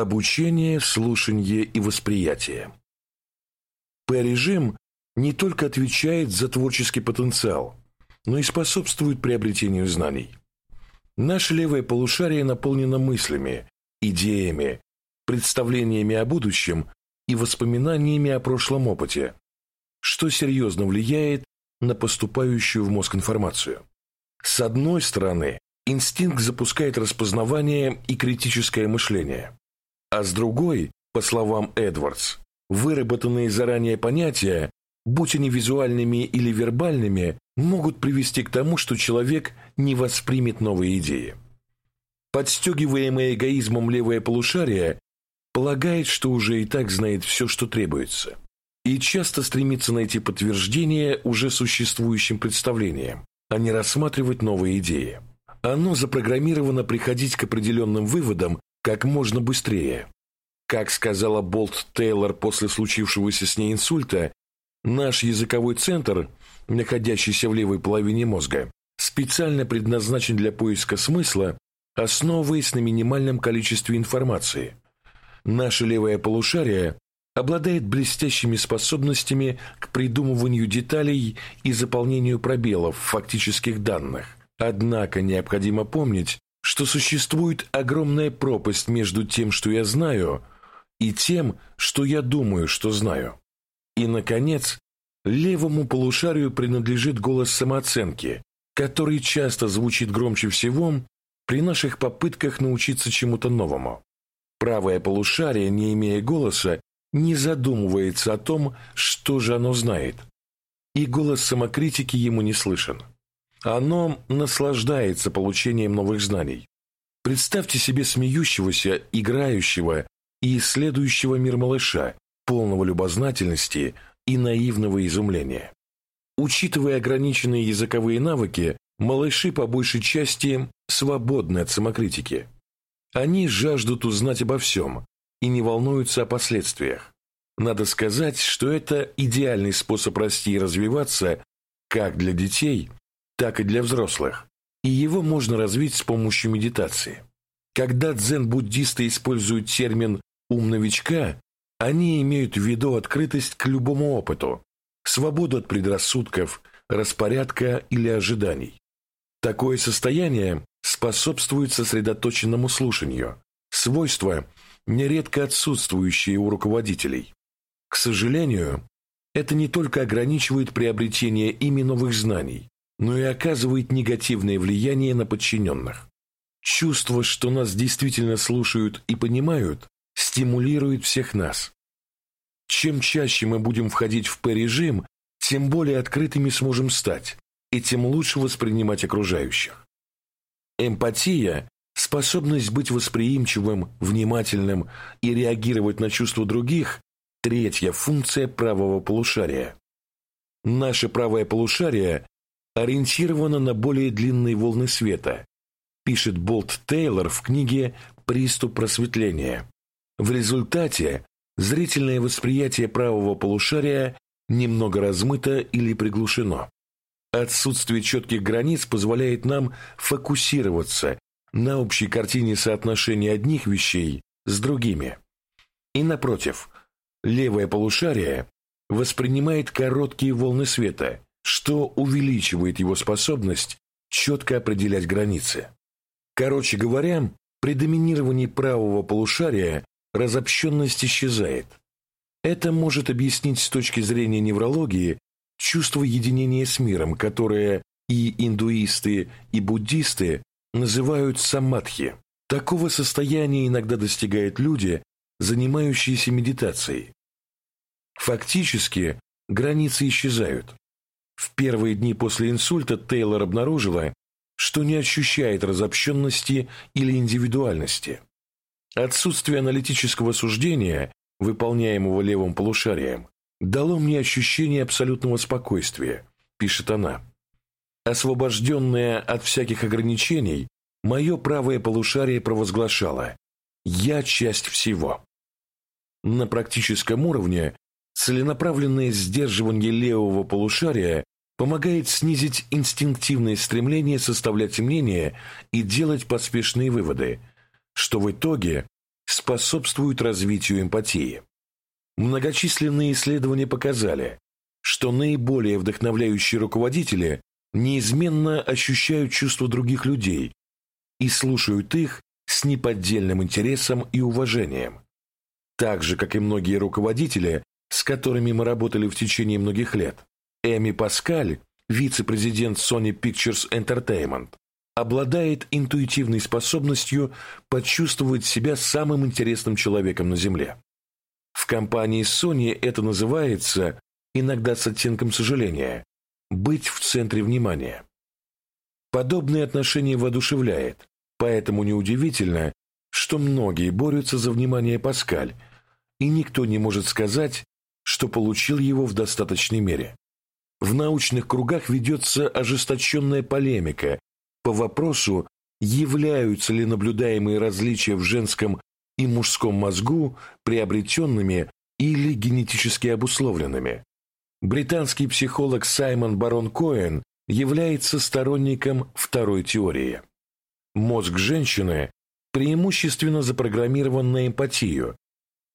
Обучение, слушание и восприятие. П-режим не только отвечает за творческий потенциал, но и способствует приобретению знаний. Наше левое полушарие наполнено мыслями, идеями, представлениями о будущем и воспоминаниями о прошлом опыте, что серьезно влияет на поступающую в мозг информацию. С одной стороны, инстинкт запускает распознавание и критическое мышление, а с другой, по словам Эдвардс, выработанные заранее понятия, будь они визуальными или вербальными, могут привести к тому, что человек не воспримет новые идеи. Подстегиваемое эгоизмом левое полушарие полагает, что уже и так знает все, что требуется, и часто стремится найти подтверждение уже существующим представлениям, а не рассматривать новые идеи. Оно запрограммировано приходить к определенным выводам как можно быстрее. Как сказала Болт Тейлор после случившегося с ней инсульта, наш языковой центр, находящийся в левой половине мозга, специально предназначен для поиска смысла, основываясь на минимальном количестве информации. Наше левое полушарие обладает блестящими способностями к придумыванию деталей и заполнению пробелов фактических данных. Однако необходимо помнить, что существует огромная пропасть между тем, что я знаю, и тем, что я думаю, что знаю. И, наконец, левому полушарию принадлежит голос самооценки, который часто звучит громче всего при наших попытках научиться чему-то новому. Правое полушарие, не имея голоса, не задумывается о том, что же оно знает, и голос самокритики ему не слышен. Оно наслаждается получением новых знаний. Представьте себе смеющегося, играющего и исследующего мир малыша, полного любознательности и наивного изумления. Учитывая ограниченные языковые навыки, малыши по большей части свободны от самокритики. Они жаждут узнать обо всем и не волнуются о последствиях. Надо сказать, что это идеальный способ расти и развиваться как для детей, так и для взрослых, и его можно развить с помощью медитации. Когда дзен-буддисты используют термин «ум новичка», они имеют в виду открытость к любому опыту, свободу от предрассудков, распорядка или ожиданий. Такое состояние способствует сосредоточенному слушанию, свойство, нередко отсутствующее у руководителей. К сожалению, это не только ограничивает приобретение ими новых знаний, но и оказывает негативное влияние на подчиненных. Чувство, что нас действительно слушают и понимают, стимулирует всех нас. Чем чаще мы будем входить в П-режим, тем более открытыми сможем стать, и тем лучше воспринимать окружающих. Эмпатия – способность быть восприимчивым, внимательным и реагировать на чувства других – третья функция правого полушария. Наше правое полушарие ориентирована на более длинные волны света, пишет Болт Тейлор в книге «Приступ просветления». В результате зрительное восприятие правого полушария немного размыто или приглушено. Отсутствие четких границ позволяет нам фокусироваться на общей картине соотношения одних вещей с другими. И напротив, левое полушарие воспринимает короткие волны света, что увеличивает его способность четко определять границы. Короче говоря, при доминировании правого полушария разобщенность исчезает. Это может объяснить с точки зрения неврологии чувство единения с миром, которое и индуисты, и буддисты называют самадхи. Такого состояния иногда достигают люди, занимающиеся медитацией. Фактически, границы исчезают. В первые дни после инсульта Тейлор обнаружила, что не ощущает разобщенности или индивидуальности. Отсутствие аналитического суждения, выполняемого левым полушарием, дало мне ощущение абсолютного спокойствия, пишет она. Освобожденное от всяких ограничений, мое правое полушарие провозглашало «Я часть всего». На практическом уровне целенаправленное сдерживание левого полушария помогает снизить инстинктивное стремление составлять мнение и делать поспешные выводы, что в итоге способствуют развитию эмпатии. Многочисленные исследования показали, что наиболее вдохновляющие руководители неизменно ощущают чувства других людей и слушают их с неподдельным интересом и уважением. Так же, как и многие руководители, с которыми мы работали в течение многих лет, Эми Паскаль, вице-президент Sony Pictures Entertainment, обладает интуитивной способностью почувствовать себя самым интересным человеком на Земле. В компании Sony это называется, иногда с оттенком сожаления, быть в центре внимания. Подобное отношение воодушевляет, поэтому неудивительно, что многие борются за внимание Паскаль, и никто не может сказать, что получил его в достаточной мере. В научных кругах ведется ожесточенная полемика по вопросу, являются ли наблюдаемые различия в женском и мужском мозгу приобретенными или генетически обусловленными. Британский психолог Саймон Барон Коэн является сторонником второй теории. Мозг женщины преимущественно запрограммирован на эмпатию.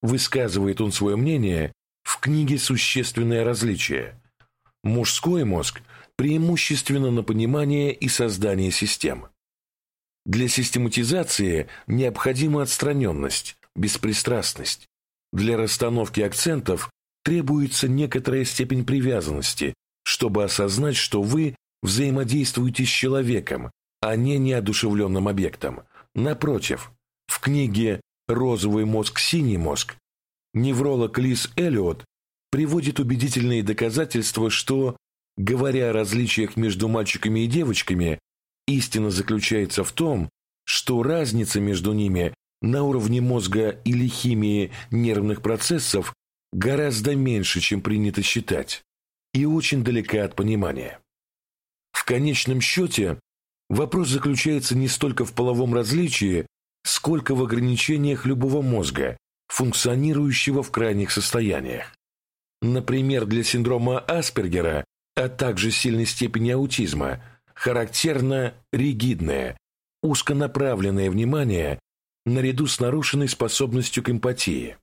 Высказывает он свое мнение в книге «Существенное различие». Мужской мозг преимущественно на понимание и создание систем. Для систематизации необходима отстраненность, беспристрастность. Для расстановки акцентов требуется некоторая степень привязанности, чтобы осознать, что вы взаимодействуете с человеком, а не неодушевленным объектом. Напротив, в книге «Розовый мозг, синий мозг» невролог Лиз Эллиот приводит убедительные доказательства, что, говоря о различиях между мальчиками и девочками, истина заключается в том, что разница между ними на уровне мозга или химии нервных процессов гораздо меньше, чем принято считать, и очень далека от понимания. В конечном счете, вопрос заключается не столько в половом различии, сколько в ограничениях любого мозга, функционирующего в крайних состояниях. Например, для синдрома Аспергера, а также сильной степени аутизма, характерно ригидное, узконаправленное внимание наряду с нарушенной способностью к эмпатии.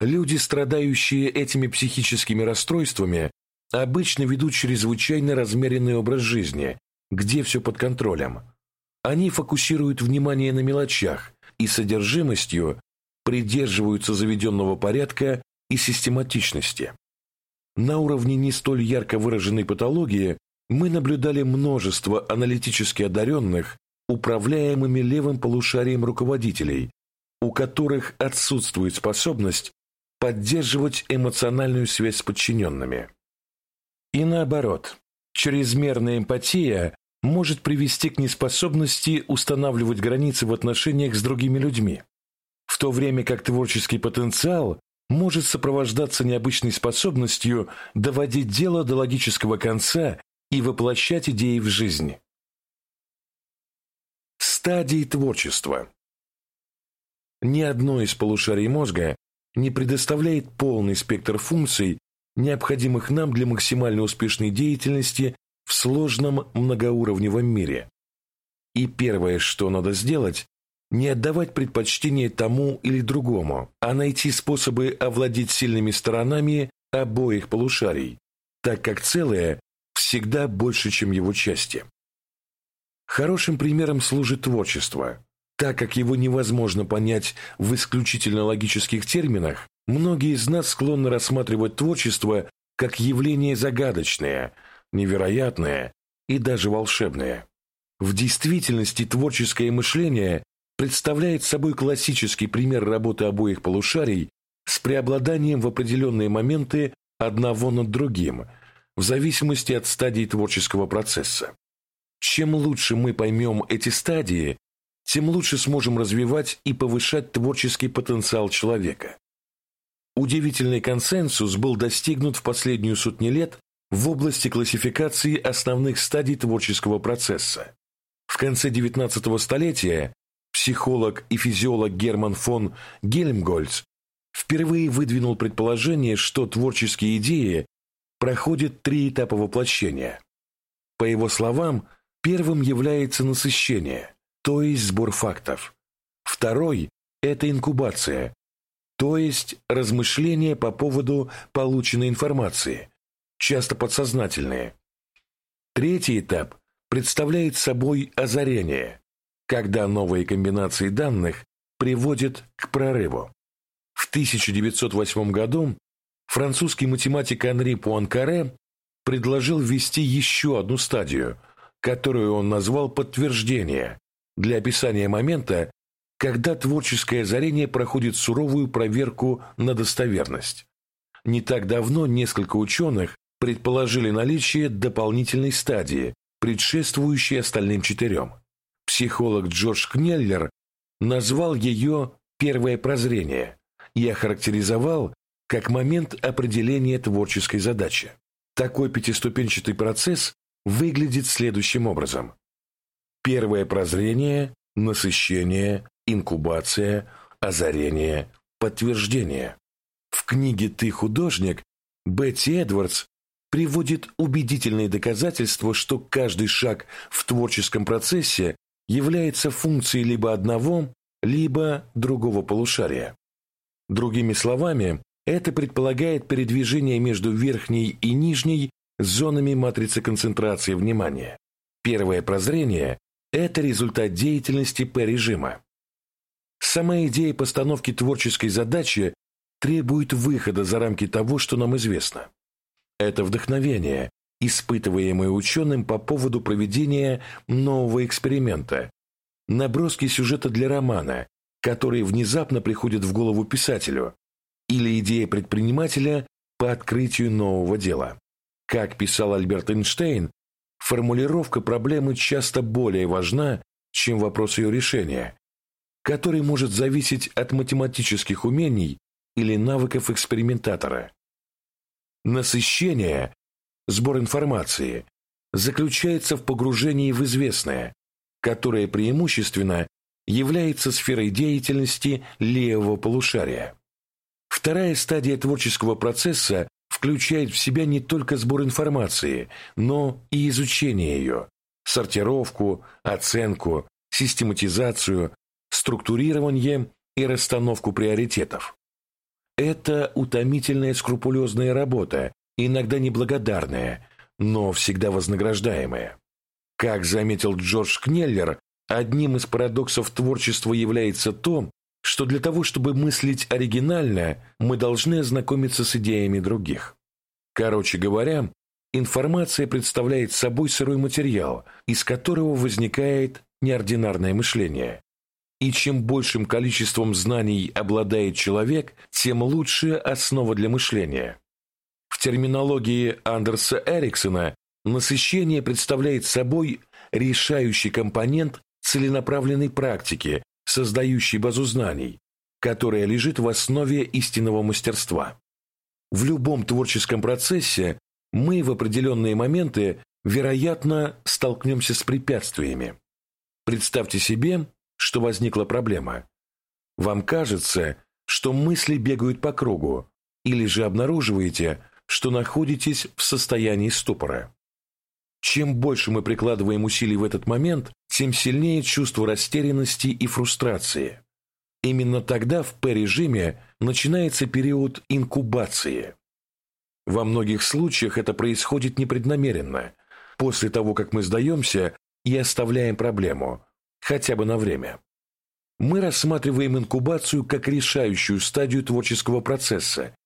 Люди, страдающие этими психическими расстройствами, обычно ведут чрезвычайно размеренный образ жизни, где все под контролем. Они фокусируют внимание на мелочах и содержимостью придерживаются заведенного порядка и систематичности. На уровне не столь ярко выраженной патологии мы наблюдали множество аналитически одаренных, управляемыми левым полушарием руководителей, у которых отсутствует способность поддерживать эмоциональную связь с подчиненными. И наоборот, чрезмерная эмпатия может привести к неспособности устанавливать границы в отношениях с другими людьми, в то время как творческий потенциал может сопровождаться необычной способностью доводить дело до логического конца и воплощать идеи в жизнь. Стадии творчества Ни одно из полушарий мозга не предоставляет полный спектр функций, необходимых нам для максимально успешной деятельности в сложном многоуровневом мире. И первое, что надо сделать, не отдавать предпочтение тому или другому, а найти способы овладеть сильными сторонами обоих полушарий, так как целое всегда больше, чем его части. Хорошим примером служит творчество. Так как его невозможно понять в исключительно логических терминах, многие из нас склонны рассматривать творчество как явление загадочное, невероятное и даже волшебное. В действительности творческое мышление представляет собой классический пример работы обоих полушарий с преобладанием в определенные моменты одного над другим, в зависимости от стадии творческого процесса. Чем лучше мы поймем эти стадии, тем лучше сможем развивать и повышать творческий потенциал человека. Удивительный консенсус был достигнут в последнюю сотни лет в области классификации основных стадий творческого процесса. В конце XIX столетия психолог и физиолог Герман фон Гельмгольц впервые выдвинул предположение, что творческие идеи проходят три этапа воплощения. По его словам, первым является насыщение, то есть сбор фактов. Второй – это инкубация, то есть размышления по поводу полученной информации, часто подсознательные. Третий этап представляет собой озарение, когда новые комбинации данных приводят к прорыву. В 1908 году французский математик Анри Пуанкаре предложил ввести еще одну стадию, которую он назвал подтверждение, для описания момента, когда творческое озарение проходит суровую проверку на достоверность. Не так давно несколько ученых предположили наличие дополнительной стадии, предшествующей остальным четырем. Психолог Джордж Кнеллер назвал ее «первое прозрение» и охарактеризовал как момент определения творческой задачи. Такой пятиступенчатый процесс выглядит следующим образом. Первое прозрение, насыщение, инкубация, озарение, подтверждение. В книге «Ты художник» Бетти Эдвардс приводит убедительные доказательства, что каждый шаг в творческом процессе является функцией либо одного, либо другого полушария. Другими словами, это предполагает передвижение между верхней и нижней зонами матрицы концентрации внимания. Первое прозрение – это результат деятельности П-режима. Сама идея постановки творческой задачи требует выхода за рамки того, что нам известно. Это вдохновение, испытываемое ученым по поводу проведения нового эксперимента, наброски сюжета для романа, которые внезапно приходят в голову писателю, или идея предпринимателя по открытию нового дела. Как писал Альберт Эйнштейн, формулировка проблемы часто более важна, чем вопрос ее решения, который может зависеть от математических умений или навыков экспериментатора. Насыщение, сбор информации, заключается в погружении в известное, которое преимущественно является сферой деятельности левого полушария. Вторая стадия творческого процесса включает в себя не только сбор информации, но и изучение ее, сортировку, оценку, систематизацию, структурирование и расстановку приоритетов. Это утомительная скрупулезная работа, иногда неблагодарная, но всегда вознаграждаемая. Как заметил Джордж Кнеллер, одним из парадоксов творчества является то, что для того, чтобы мыслить оригинально, мы должны ознакомиться с идеями других. Короче говоря, информация представляет собой сырой материал, из которого возникает неординарное мышление. И чем большим количеством знаний обладает человек, тем лучше основа для мышления. В терминологии Андерса Эриксона насыщение представляет собой решающий компонент целенаправленной практики, создающий базу знаний, которая лежит в основе истинного мастерства. В любом творческом процессе мы в определенные моменты, вероятно, столкнемся с препятствиями. Представьте себе, что возникла проблема. Вам кажется, что мысли бегают по кругу, или же обнаруживаете, что находитесь в состоянии ступора. Чем больше мы прикладываем усилий в этот момент, тем сильнее чувство растерянности и фрустрации. Именно тогда в П-режиме начинается период инкубации. Во многих случаях это происходит непреднамеренно, после того, как мы сдаемся и оставляем проблему, хотя бы на время. Мы рассматриваем инкубацию как решающую стадию творческого процесса,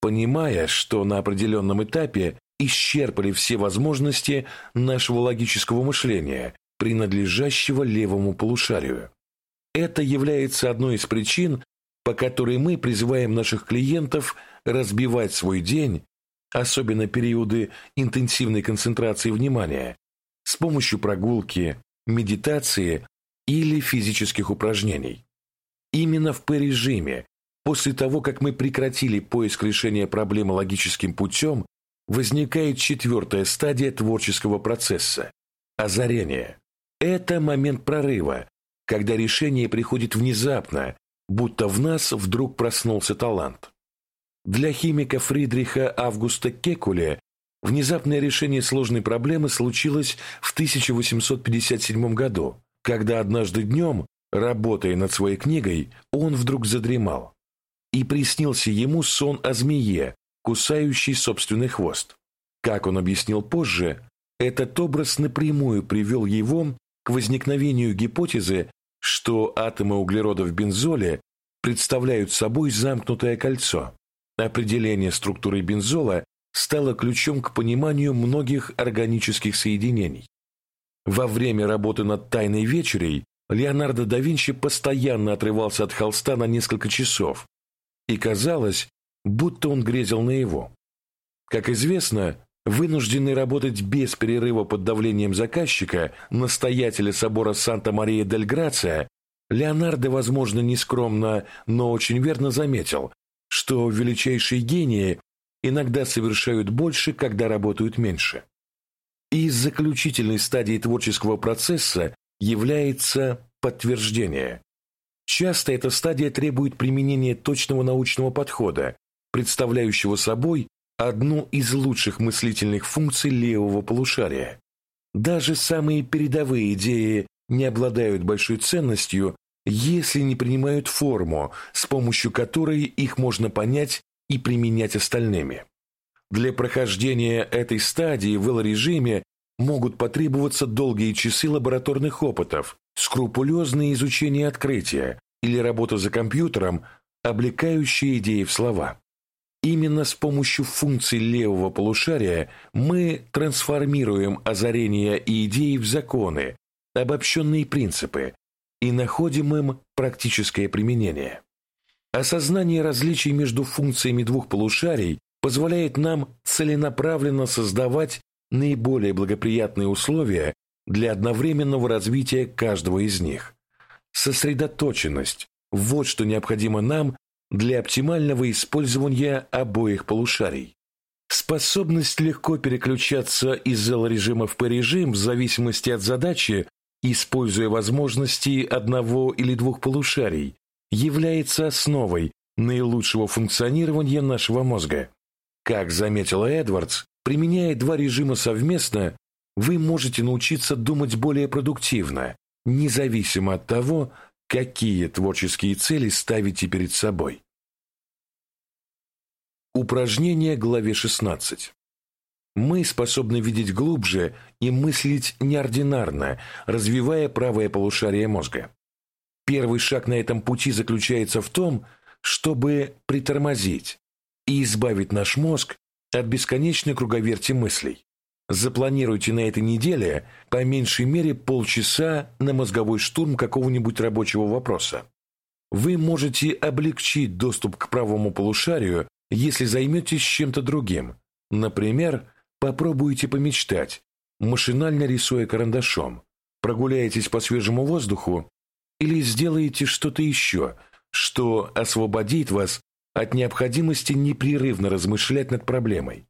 понимая, что на определенном этапе исчерпали все возможности нашего логического мышления, принадлежащего левому полушарию. Это является одной из причин, по которой мы призываем наших клиентов разбивать свой день, особенно периоды интенсивной концентрации внимания, с помощью прогулки, медитации или физических упражнений. Именно в П-режиме, после того, как мы прекратили поиск решения проблемы логическим путем, возникает четвертая стадия творческого процесса – озарение. Это момент прорыва, когда решение приходит внезапно, будто в нас вдруг проснулся талант. Для химика Фридриха Августа Кекуля внезапное решение сложной проблемы случилось в 1857 году, когда однажды днем Работая над своей книгой, он вдруг задремал. И приснился ему сон о змее, кусающей собственный хвост. Как он объяснил позже, этот образ напрямую привел его к возникновению гипотезы, что атомы углерода в бензоле представляют собой замкнутое кольцо. Определение структуры бензола стало ключом к пониманию многих органических соединений. Во время работы над «Тайной вечерей» Леонардо да Винчи постоянно отрывался от холста на несколько часов, и казалось, будто он грезил на его. Как известно, вынужденный работать без перерыва под давлением заказчика, настоятеля собора Санта-Мария-дель-Грация, Леонардо, возможно, нескромно, но очень верно заметил, что величайшие гении иногда совершают больше, когда работают меньше. И заключительной стадией творческого процесса является подтверждение. Часто эта стадия требует применения точного научного подхода, представляющего собой одну из лучших мыслительных функций левого полушария. Даже самые передовые идеи не обладают большой ценностью, если не принимают форму, с помощью которой их можно понять и применять остальными. Для прохождения этой стадии в L-режиме могут потребоваться долгие часы лабораторных опытов, скрупулезное изучение открытия или работа за компьютером, облекающие идеи в слова. Именно с помощью функций левого полушария мы трансформируем озарения и идеи в законы, обобщенные принципы, и находим им практическое применение. Осознание различий между функциями двух полушарий позволяет нам целенаправленно создавать наиболее благоприятные условия для одновременного развития каждого из них. Сосредоточенность – вот что необходимо нам для оптимального использования обоих полушарий. Способность легко переключаться из L-режима в P-режим в зависимости от задачи, используя возможности одного или двух полушарий, является основой наилучшего функционирования нашего мозга. Как заметила Эдвардс, применяя два режима совместно, вы можете научиться думать более продуктивно, независимо от того, какие творческие цели ставите перед собой. Упражнение главе 16. Мы способны видеть глубже и мыслить неординарно, развивая правое полушарие мозга. Первый шаг на этом пути заключается в том, чтобы притормозить, и избавить наш мозг от бесконечной круговерти мыслей. Запланируйте на этой неделе по меньшей мере полчаса на мозговой штурм какого-нибудь рабочего вопроса. Вы можете облегчить доступ к правому полушарию, если займетесь чем-то другим. Например, попробуйте помечтать, машинально рисуя карандашом, прогуляетесь по свежему воздуху или сделаете что-то еще, что освободит вас от необходимости непрерывно размышлять над проблемой.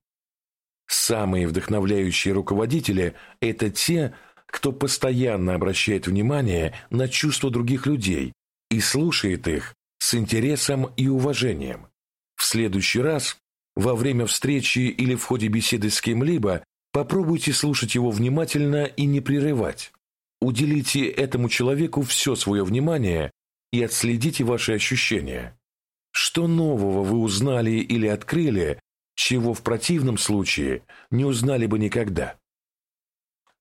Самые вдохновляющие руководители – это те, кто постоянно обращает внимание на чувства других людей и слушает их с интересом и уважением. В следующий раз, во время встречи или в ходе беседы с кем-либо, попробуйте слушать его внимательно и не прерывать. Уделите этому человеку все свое внимание и отследите ваши ощущения. Что нового вы узнали или открыли, чего в противном случае не узнали бы никогда?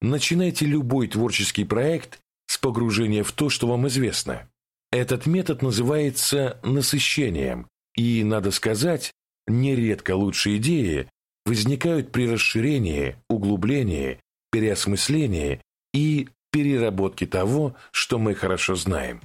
Начинайте любой творческий проект с погружения в то, что вам известно. Этот метод называется насыщением, и, надо сказать, нередко лучшие идеи возникают при расширении, углублении, переосмыслении и переработке того, что мы хорошо знаем.